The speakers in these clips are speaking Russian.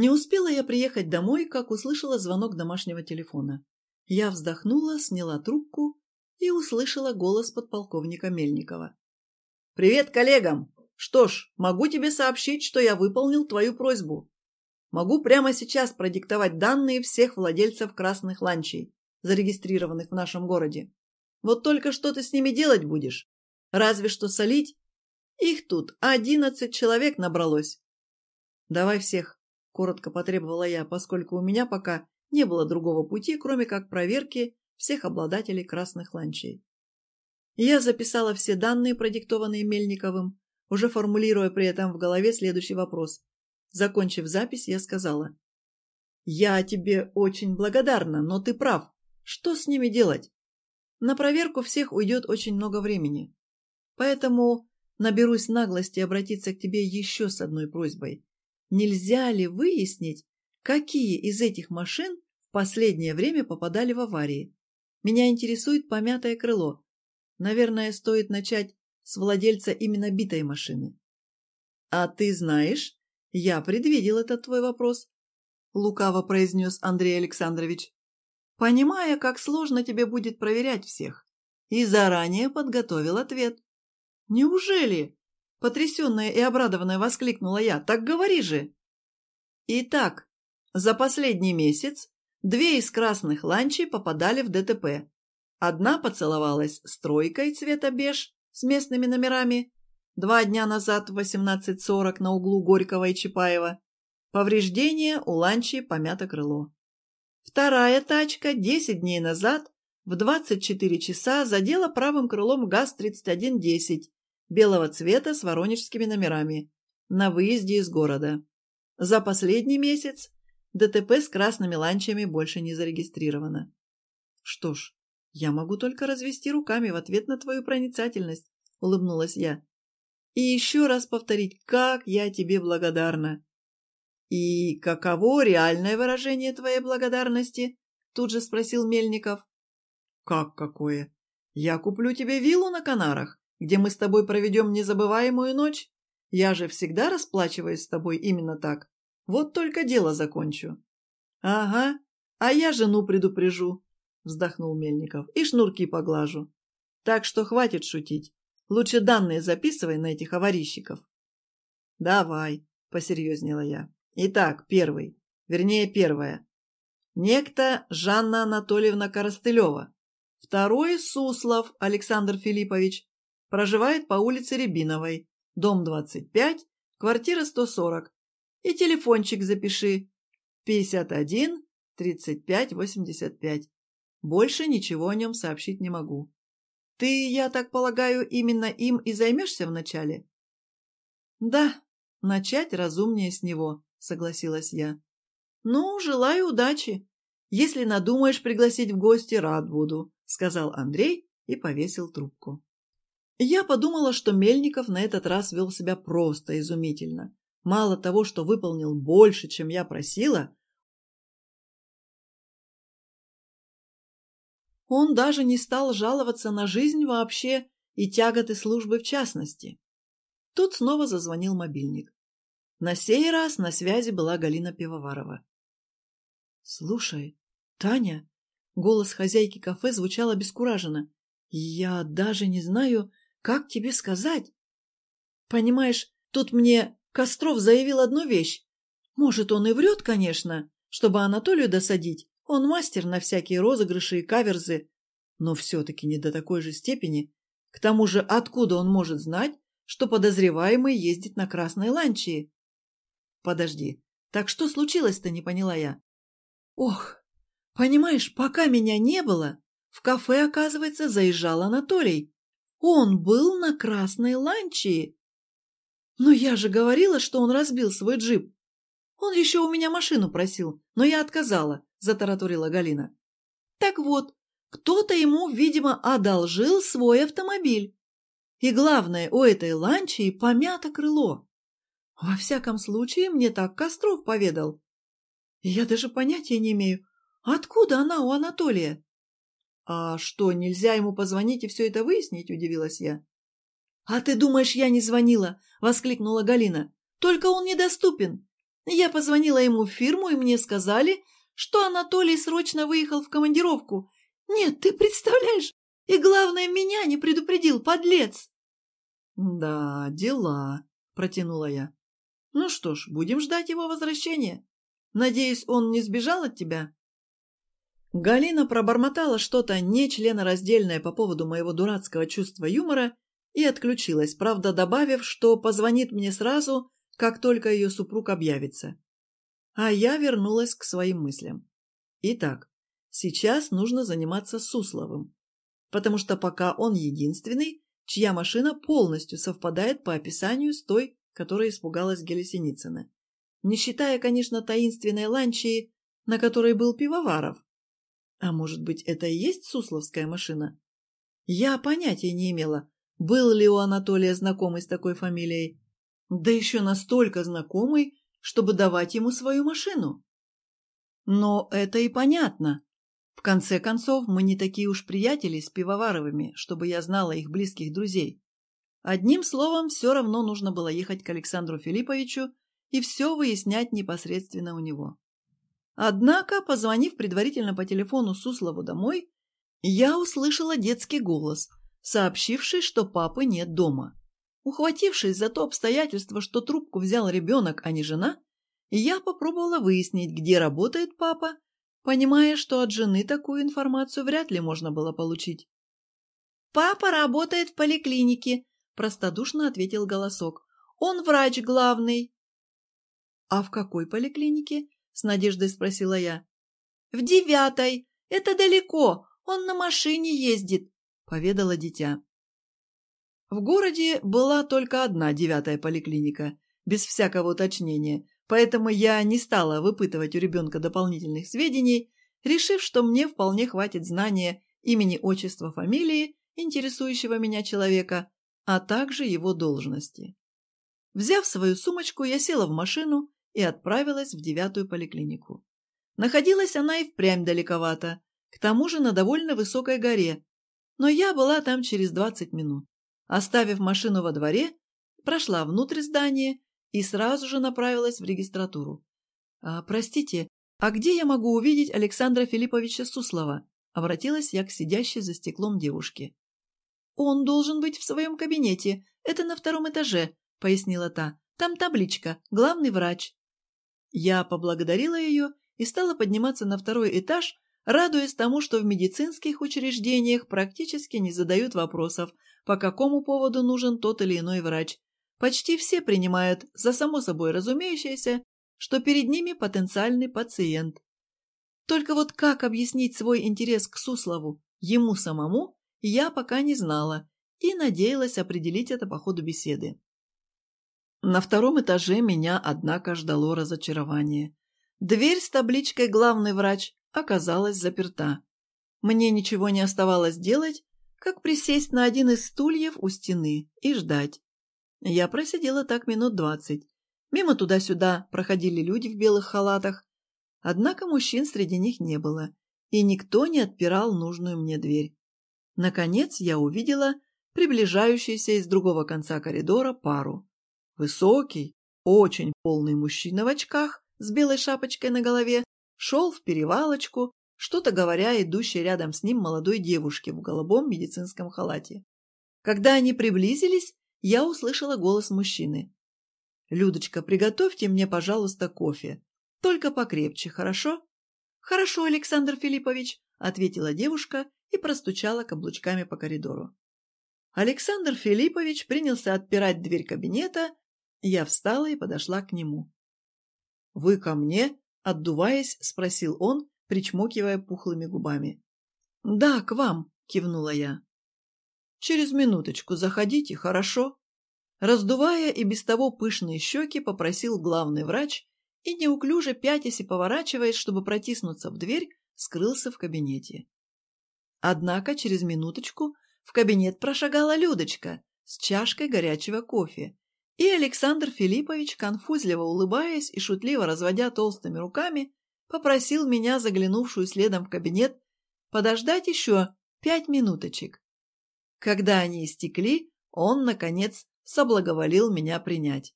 Не успела я приехать домой, как услышала звонок домашнего телефона. Я вздохнула, сняла трубку и услышала голос подполковника Мельникова. «Привет коллегам! Что ж, могу тебе сообщить, что я выполнил твою просьбу. Могу прямо сейчас продиктовать данные всех владельцев красных ланчей, зарегистрированных в нашем городе. Вот только что ты с ними делать будешь? Разве что солить? Их тут одиннадцать человек набралось. Давай всех, коротко потребовала я, поскольку у меня пока не было другого пути, кроме как проверки всех обладателей красных ланчей. Я записала все данные, продиктованные Мельниковым, уже формулируя при этом в голове следующий вопрос. Закончив запись, я сказала. «Я тебе очень благодарна, но ты прав. Что с ними делать? На проверку всех уйдет очень много времени. Поэтому наберусь наглости обратиться к тебе еще с одной просьбой. Нельзя ли выяснить, какие из этих машин в последнее время попадали в аварии? Меня интересует помятое крыло. Наверное, стоит начать с владельца именно битой машины. А ты знаешь, я предвидел этот твой вопрос, лукаво произнес Андрей Александрович, понимая, как сложно тебе будет проверять всех, и заранее подготовил ответ. Неужели? Потрясенная и обрадованная воскликнула я. Так говори же! Итак, за последний месяц две из красных ланчей попадали в ДТП. Одна поцеловалась с тройкой цвета беж с местными номерами два дня назад в 18.40 на углу Горького и Чапаева. Повреждение у ланчи помято крыло. Вторая тачка 10 дней назад в 24 часа задела правым крылом ГАЗ-3110 белого цвета с воронежскими номерами на выезде из города. За последний месяц ДТП с красными ланчами больше не зарегистрировано. Что ж, я могу только развести руками в ответ на твою проницательность, улыбнулась я. И еще раз повторить, как я тебе благодарна. И каково реальное выражение твоей благодарности? Тут же спросил Мельников. Как какое? Я куплю тебе виллу на Канарах, где мы с тобой проведем незабываемую ночь. Я же всегда расплачиваюсь с тобой именно так. Вот только дело закончу. Ага, а я жену предупрежу, вздохнул Мельников, и шнурки поглажу. Так что хватит шутить. Лучше данные записывай на этих аварийщиков. Давай, посерьезнела я. Итак, первый, вернее первая. Некто Жанна Анатольевна Коростылева. Второй Суслов Александр Филиппович. Проживает по улице Рябиновой, дом 25, квартира 140. И телефончик запиши. 51 35 85. Больше ничего о нем сообщить не могу. Ты, я так полагаю, именно им и займешься вначале? Да, начать разумнее с него, согласилась я. Ну, желаю удачи. Если надумаешь пригласить в гости, рад буду, сказал Андрей и повесил трубку. Я подумала, что Мельников на этот раз вел себя просто изумительно. Мало того, что выполнил больше, чем я просила, Он даже не стал жаловаться на жизнь вообще и тяготы службы в частности. Тут снова зазвонил мобильник. На сей раз на связи была Галина Пивоварова. «Слушай, Таня!» — голос хозяйки кафе звучал обескураженно. «Я даже не знаю, как тебе сказать. Понимаешь, тут мне Костров заявил одну вещь. Может, он и врет, конечно, чтобы Анатолию досадить, он мастер на всякие розыгрыши и каверзы, но все-таки не до такой же степени. К тому же, откуда он может знать, что подозреваемый ездит на красной ланчии? Подожди, так что случилось-то, не поняла я. Ох, понимаешь, пока меня не было, в кафе, оказывается, заезжал Анатолий. Он был на красной ланчии. Но я же говорила, что он разбил свой джип. Он еще у меня машину просил, но я отказала. – затараторила Галина. «Так вот, кто-то ему, видимо, одолжил свой автомобиль. И главное, у этой ланчи помято крыло. Во всяком случае, мне так Костров поведал. Я даже понятия не имею, откуда она у Анатолия. «А что, нельзя ему позвонить и все это выяснить?» – удивилась я. «А ты думаешь, я не звонила?» – воскликнула Галина. «Только он недоступен. Я позвонила ему в фирму, и мне сказали, что Анатолий срочно выехал в командировку. Нет, ты представляешь? И главное, меня не предупредил, подлец!» «Да, дела», — протянула я. «Ну что ж, будем ждать его возвращения. Надеюсь, он не сбежал от тебя?» Галина пробормотала что-то нечленораздельное по поводу моего дурацкого чувства юмора и отключилась, правда, добавив, что позвонит мне сразу, как только ее супруг объявится. А я вернулась к своим мыслям. Итак, сейчас нужно заниматься Сусловым, потому что пока он единственный, чья машина полностью совпадает по описанию с той, которой испугалась Гелесиницына. Не считая, конечно, таинственной ланчии, на которой был Пивоваров. А может быть, это и есть Сусловская машина? Я понятия не имела, был ли у Анатолия знакомый с такой фамилией, да еще настолько знакомый, чтобы давать ему свою машину. Но это и понятно. В конце концов, мы не такие уж приятели с Пивоваровыми, чтобы я знала их близких друзей. Одним словом, все равно нужно было ехать к Александру Филипповичу и все выяснять непосредственно у него. Однако, позвонив предварительно по телефону Суслову домой, я услышала детский голос, сообщивший, что папы нет дома. Ухватившись за то обстоятельство, что трубку взял ребенок, а не жена, я попробовала выяснить, где работает папа, понимая, что от жены такую информацию вряд ли можно было получить. «Папа работает в поликлинике», – простодушно ответил голосок. «Он врач главный». «А в какой поликлинике?» – с надеждой спросила я. «В девятой. Это далеко. Он на машине ездит», – поведала дитя. В городе была только одна девятая поликлиника, без всякого уточнения, Поэтому я не стала выпытывать у ребенка дополнительных сведений, решив, что мне вполне хватит знания имени, отчества, фамилии интересующего меня человека, а также его должности. Взяв свою сумочку, я села в машину и отправилась в девятую поликлинику. Находилась она и впрямь далековато, к тому же на довольно высокой горе, но я была там через 20 минут. Оставив машину во дворе, прошла внутрь здания и сразу же направилась в регистратуру. «А, «Простите, а где я могу увидеть Александра Филипповича Суслова?» – обратилась я к сидящей за стеклом девушке. «Он должен быть в своем кабинете. Это на втором этаже», – пояснила та. «Там табличка. Главный врач». Я поблагодарила ее и стала подниматься на второй этаж, радуясь тому, что в медицинских учреждениях практически не задают вопросов, по какому поводу нужен тот или иной врач, Почти все принимают за само собой разумеющееся, что перед ними потенциальный пациент. Только вот как объяснить свой интерес к Суслову ему самому, я пока не знала и надеялась определить это по ходу беседы. На втором этаже меня, однако, ждало разочарование. Дверь с табличкой «Главный врач» оказалась заперта. Мне ничего не оставалось делать, как присесть на один из стульев у стены и ждать. Я просидела так минут двадцать. Мимо туда-сюда проходили люди в белых халатах, однако мужчин среди них не было, и никто не отпирал нужную мне дверь. Наконец я увидела приближающуюся из другого конца коридора пару. Высокий, очень полный мужчина в очках с белой шапочкой на голове шел в перевалочку, что-то говоря идущей рядом с ним молодой девушке в голубом медицинском халате. Когда они приблизились, я услышала голос мужчины. «Людочка, приготовьте мне, пожалуйста, кофе. Только покрепче, хорошо?» «Хорошо, Александр Филиппович», — ответила девушка и простучала каблучками по коридору. Александр Филиппович принялся отпирать дверь кабинета. Я встала и подошла к нему. «Вы ко мне?» — отдуваясь, спросил он, причмокивая пухлыми губами. «Да, к вам», — кивнула я. «Через минуточку заходите, хорошо?» Раздувая и без того пышные щеки, попросил главный врач и, неуклюже пятясь и поворачиваясь, чтобы протиснуться в дверь, скрылся в кабинете. Однако через минуточку в кабинет прошагала Людочка с чашкой горячего кофе, и Александр Филиппович, конфузливо улыбаясь и шутливо разводя толстыми руками, попросил меня, заглянувшую следом в кабинет, подождать еще пять минуточек. Когда они истекли, он, наконец, соблаговолил меня принять.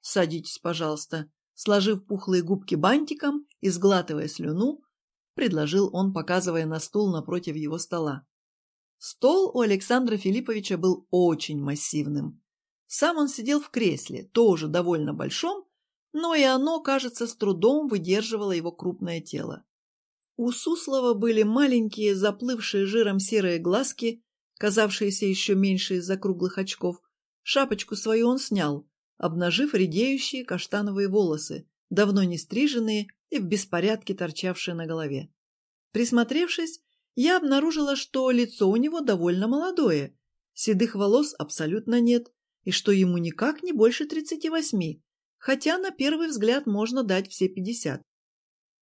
«Садитесь, пожалуйста», — сложив пухлые губки бантиком и сглатывая слюну, предложил он, показывая на стул напротив его стола. Стол у Александра Филипповича был очень массивным. Сам он сидел в кресле, тоже довольно большом, но и оно, кажется, с трудом выдерживало его крупное тело. У Суслова были маленькие, заплывшие жиром серые глазки, казавшиеся еще меньше из-за круглых очков. Шапочку свою он снял, обнажив редеющие каштановые волосы, давно не стриженные и в беспорядке торчавшие на голове. Присмотревшись, я обнаружила, что лицо у него довольно молодое, седых волос абсолютно нет, и что ему никак не больше тридцати восьми, хотя на первый взгляд можно дать все пятьдесят.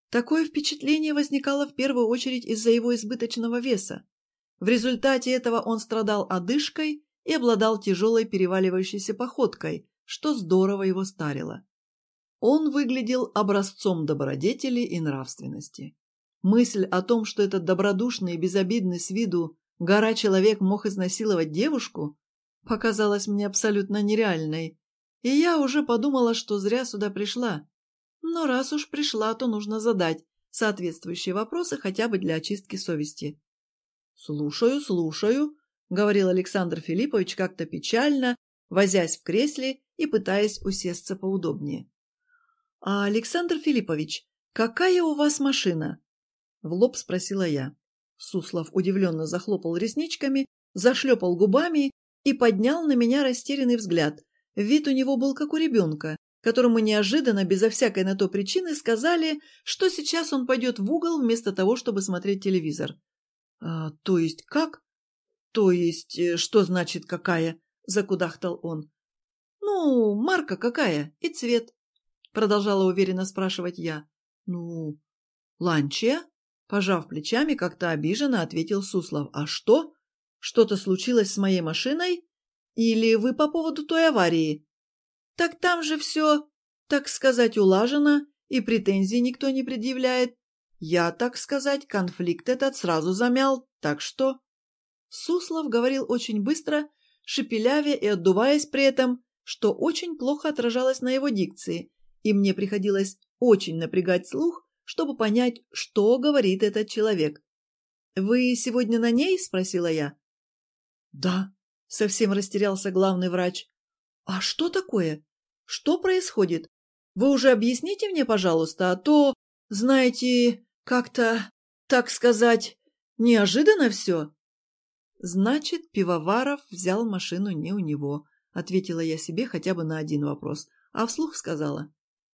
Такое впечатление возникало в первую очередь из-за его избыточного веса. В результате этого он страдал одышкой и обладал тяжелой переваливающейся походкой, что здорово его старило. Он выглядел образцом добродетели и нравственности. Мысль о том, что этот добродушный и безобидный с виду гора человек мог изнасиловать девушку, показалась мне абсолютно нереальной, и я уже подумала, что зря сюда пришла. Но раз уж пришла, то нужно задать соответствующие вопросы хотя бы для очистки совести. «Слушаю, слушаю», — говорил Александр Филиппович как-то печально, возясь в кресле и пытаясь усесться поудобнее. «А, Александр Филиппович, какая у вас машина?» — в лоб спросила я. Суслов удивленно захлопал ресничками, зашлепал губами и поднял на меня растерянный взгляд. Вид у него был как у ребенка, которому неожиданно, безо всякой на то причины, сказали, что сейчас он пойдет в угол вместо того, чтобы смотреть телевизор. «А, «То есть как?» «То есть э, что значит какая?» – закудахтал он. «Ну, марка какая и цвет», – продолжала уверенно спрашивать я. «Ну, ланчия?» – пожав плечами, как-то обиженно ответил Суслов. «А что? Что-то случилось с моей машиной? Или вы по поводу той аварии?» «Так там же все, так сказать, улажено, и претензий никто не предъявляет. Я, так сказать, конфликт этот сразу замял, так что...» Суслов говорил очень быстро, шепелявя и отдуваясь при этом, что очень плохо отражалось на его дикции, и мне приходилось очень напрягать слух, чтобы понять, что говорит этот человек. «Вы сегодня на ней?» – спросила я. «Да», – совсем растерялся главный врач. «А что такое? Что происходит? Вы уже объясните мне, пожалуйста, а то, знаете, как-то, так сказать, неожиданно все». «Значит, Пивоваров взял машину не у него», — ответила я себе хотя бы на один вопрос, а вслух сказала.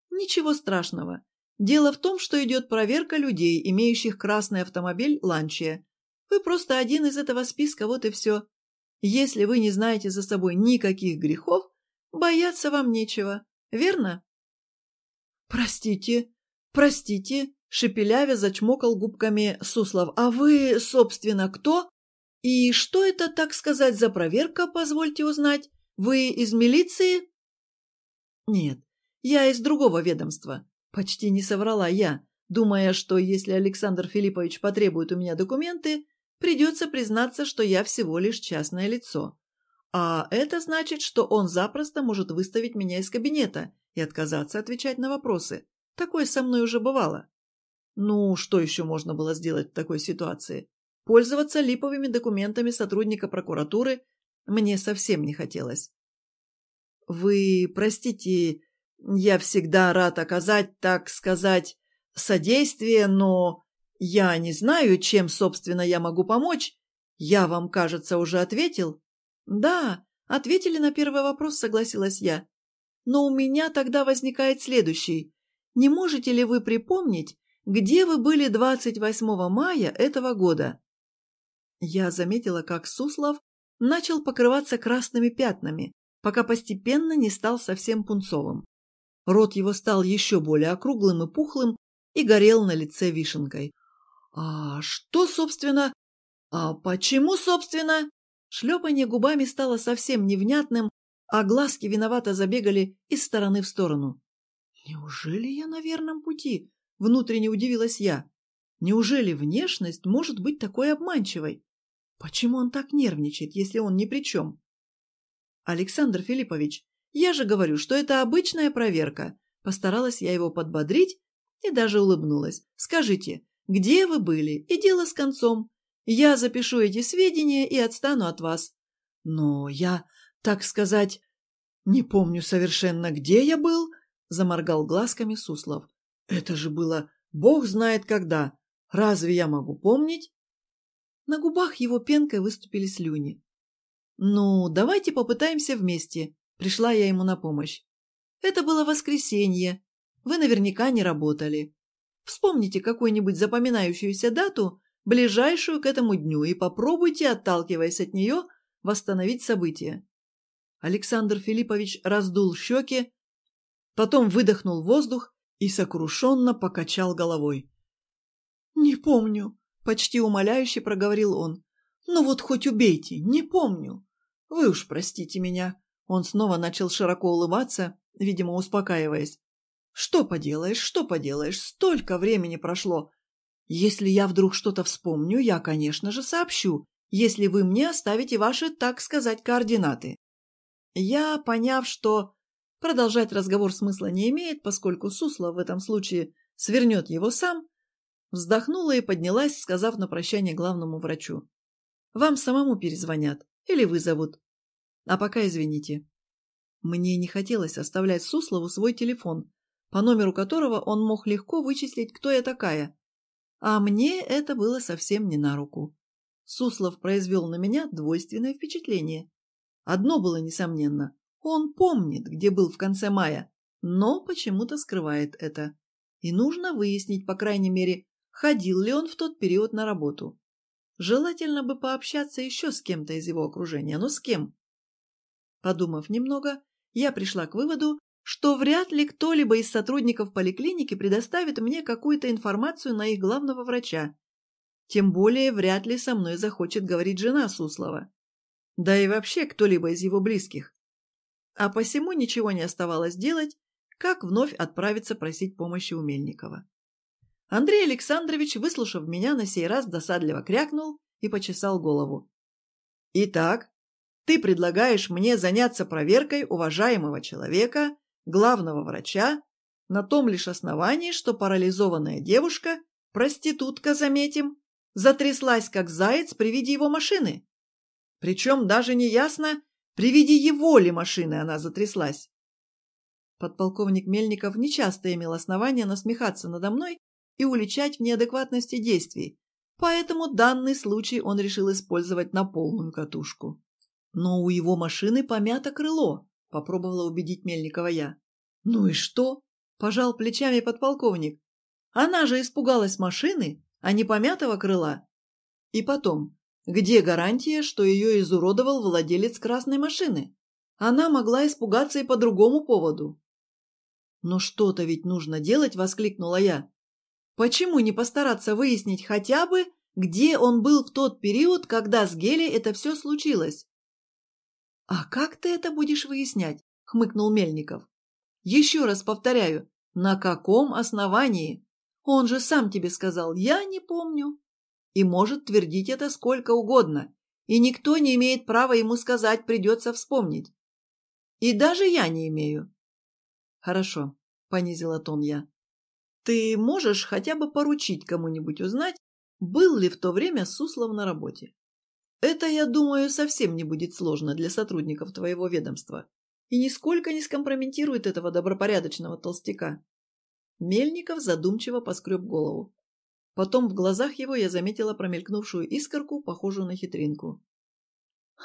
«Ничего страшного. Дело в том, что идет проверка людей, имеющих красный автомобиль Ланчия. Вы просто один из этого списка, вот и все. Если вы не знаете за собой никаких грехов, бояться вам нечего, верно?» «Простите, простите», — шепелявя зачмокал губками Суслов. «А вы, собственно, кто?» «И что это, так сказать, за проверка, позвольте узнать? Вы из милиции?» «Нет, я из другого ведомства», — почти не соврала я, думая, что если Александр Филиппович потребует у меня документы, придется признаться, что я всего лишь частное лицо. А это значит, что он запросто может выставить меня из кабинета и отказаться отвечать на вопросы. Такое со мной уже бывало. Ну, что еще можно было сделать в такой ситуации? Пользоваться липовыми документами сотрудника прокуратуры мне совсем не хотелось. «Вы простите, я всегда рад оказать, так сказать, содействие, но я не знаю, чем, собственно, я могу помочь. Я вам, кажется, уже ответил?» «Да, ответили на первый вопрос», — согласилась я. «Но у меня тогда возникает следующий. Не можете ли вы припомнить, где вы были 28 мая этого года?» Я заметила, как Суслов начал покрываться красными пятнами, пока постепенно не стал совсем пунцовым. Рот его стал еще более округлым и пухлым и горел на лице вишенкой. «А что, собственно? А почему, собственно?» Шлепанье губами стало совсем невнятным, а глазки виновато забегали из стороны в сторону. «Неужели я на верном пути?» — внутренне удивилась я. «Неужели внешность может быть такой обманчивой? Почему он так нервничает, если он ни при чем? Александр Филиппович, я же говорю, что это обычная проверка. Постаралась я его подбодрить и даже улыбнулась. «Скажите, где вы были? И дело с концом. Я запишу эти сведения и отстану от вас». «Но я, так сказать, не помню совершенно, где я был», — заморгал глазками Суслов. «Это же было бог знает когда. Разве я могу помнить?» На губах его пенкой выступили слюни. «Ну, давайте попытаемся вместе», — пришла я ему на помощь. «Это было воскресенье. Вы наверняка не работали. Вспомните какую-нибудь запоминающуюся дату, ближайшую к этому дню, и попробуйте, отталкиваясь от нее, восстановить события». Александр Филиппович раздул щеки, потом выдохнул воздух и сокрушенно покачал головой. «Не помню», — почти умоляюще проговорил он. «Ну вот хоть убейте, не помню. Вы уж простите меня». Он снова начал широко улыбаться, видимо, успокаиваясь. «Что поделаешь, что поделаешь, столько времени прошло. Если я вдруг что-то вспомню, я, конечно же, сообщу, если вы мне оставите ваши, так сказать, координаты». Я, поняв, что продолжать разговор смысла не имеет, поскольку Суслов в этом случае свернет его сам, Вздохнула и поднялась, сказав на прощание главному врачу. «Вам самому перезвонят или вызовут. А пока извините». Мне не хотелось оставлять Суслову свой телефон, по номеру которого он мог легко вычислить, кто я такая. А мне это было совсем не на руку. Суслов произвел на меня двойственное впечатление. Одно было несомненно. Он помнит, где был в конце мая, но почему-то скрывает это. И нужно выяснить, по крайней мере, ходил ли он в тот период на работу. Желательно бы пообщаться еще с кем-то из его окружения, но с кем? Подумав немного, я пришла к выводу, что вряд ли кто-либо из сотрудников поликлиники предоставит мне какую-то информацию на их главного врача. Тем более вряд ли со мной захочет говорить жена Суслова. Да и вообще кто-либо из его близких. А посему ничего не оставалось делать, как вновь отправиться просить помощи у Мельникова. Андрей Александрович, выслушав меня, на сей раз досадливо крякнул и почесал голову. «Итак, ты предлагаешь мне заняться проверкой уважаемого человека, главного врача, на том лишь основании, что парализованная девушка, проститутка, заметим, затряслась как заяц при виде его машины. Причем даже не ясно, при виде его ли машины она затряслась. Подполковник Мельников нечасто имел основания насмехаться надо мной и уличать в неадекватности действий, поэтому данный случай он решил использовать на полную катушку. «Но у его машины помято крыло», — попробовала убедить Мельникова я. «Ну и что?» — пожал плечами подполковник. «Она же испугалась машины, а не помятого крыла. И потом, где гарантия, что ее изуродовал владелец красной машины? Она могла испугаться и по другому поводу». «Но что-то ведь нужно делать!» — воскликнула я. Почему не постараться выяснить хотя бы, где он был в тот период, когда с Гелей это все случилось? «А как ты это будешь выяснять?» — хмыкнул Мельников. «Еще раз повторяю, на каком основании? Он же сам тебе сказал, я не помню. И может твердить это сколько угодно, и никто не имеет права ему сказать, придется вспомнить. И даже я не имею». «Хорошо», — понизила тон я. Ты можешь хотя бы поручить кому-нибудь узнать, был ли в то время Суслов на работе? Это, я думаю, совсем не будет сложно для сотрудников твоего ведомства и нисколько не скомпрометирует этого добропорядочного толстяка. Мельников задумчиво поскреб голову. Потом в глазах его я заметила промелькнувшую искорку, похожую на хитринку.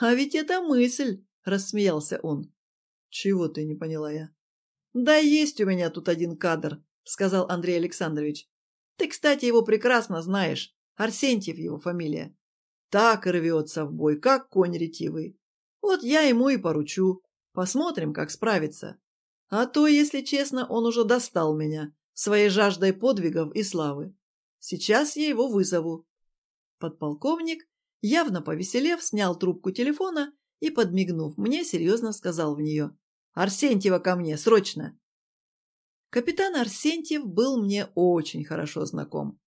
«А ведь это мысль!» – рассмеялся он. «Чего ты не поняла я?» «Да есть у меня тут один кадр, сказал Андрей Александрович. «Ты, кстати, его прекрасно знаешь. Арсентьев его фамилия. Так и рвется в бой, как конь ретивый. Вот я ему и поручу. Посмотрим, как справится. А то, если честно, он уже достал меня своей жаждой подвигов и славы. Сейчас я его вызову». Подполковник, явно повеселев, снял трубку телефона и, подмигнув мне, серьезно сказал в нее. «Арсентьева ко мне, срочно!» Капитан Арсентьев был мне очень хорошо знаком.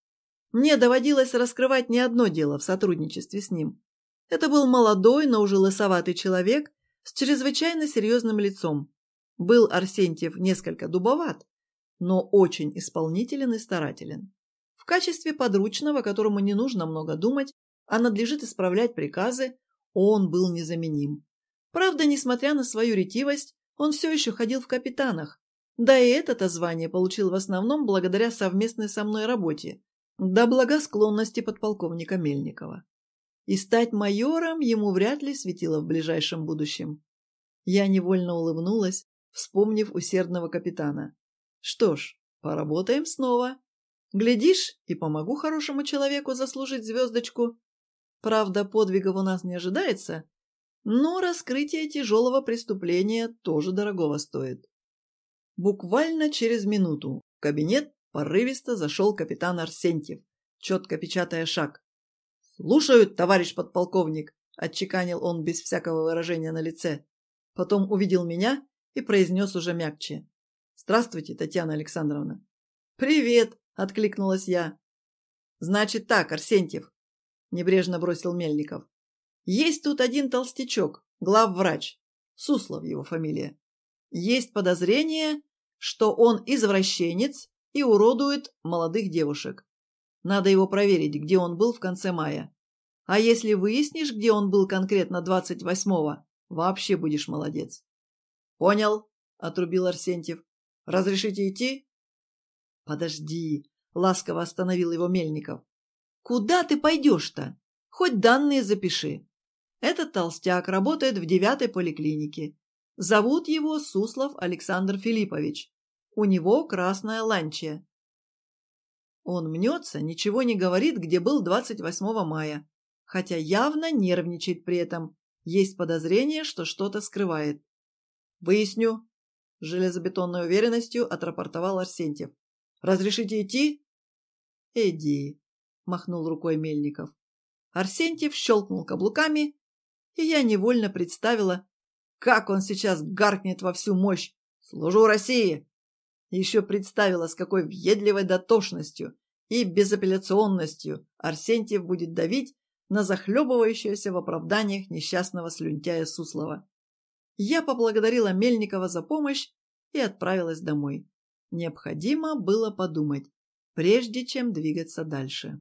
Мне доводилось раскрывать не одно дело в сотрудничестве с ним. Это был молодой, но уже лысоватый человек с чрезвычайно серьезным лицом. Был Арсентьев несколько дубоват, но очень исполнителен и старателен. В качестве подручного, которому не нужно много думать, а надлежит исправлять приказы, он был незаменим. Правда, несмотря на свою ретивость, он все еще ходил в капитанах, да и это-то звание получил в основном благодаря совместной со мной работе, до благосклонности подполковника Мельникова. И стать майором ему вряд ли светило в ближайшем будущем. Я невольно улыбнулась, вспомнив усердного капитана. Что ж, поработаем снова. Глядишь, и помогу хорошему человеку заслужить звездочку. Правда, подвигов у нас не ожидается, но раскрытие тяжелого преступления тоже дорогого стоит. Буквально через минуту в кабинет порывисто зашел капитан Арсентьев, четко печатая шаг. «Слушают, товарищ подполковник!» – отчеканил он без всякого выражения на лице. Потом увидел меня и произнес уже мягче. «Здравствуйте, Татьяна Александровна». «Привет!» – откликнулась я. «Значит так, Арсентьев», – небрежно бросил Мельников. «Есть тут один толстячок, главврач, Суслов его фамилия. Есть подозрение, что он извращенец и уродует молодых девушек. Надо его проверить, где он был в конце мая. А если выяснишь, где он был конкретно 28-го, вообще будешь молодец. Понял, отрубил Арсентьев. Разрешите идти? Подожди, ласково остановил его Мельников. Куда ты пойдешь-то? Хоть данные запиши. Этот толстяк работает в девятой поликлинике. Зовут его Суслов Александр Филиппович. У него красная ланчия. Он мнется, ничего не говорит, где был 28 мая, хотя явно нервничает при этом. Есть подозрение, что что-то скрывает. «Выясню», – железобетонной уверенностью отрапортовал Арсентьев. «Разрешите идти?» «Иди», – махнул рукой Мельников. Арсентьев щелкнул каблуками, и я невольно представила, как он сейчас гаркнет во всю мощь «Служу России!» Еще представила, с какой въедливой дотошностью и безапелляционностью Арсентьев будет давить на захлебывающегося в оправданиях несчастного слюнтяя Суслова. Я поблагодарила Мельникова за помощь и отправилась домой. Необходимо было подумать, прежде чем двигаться дальше.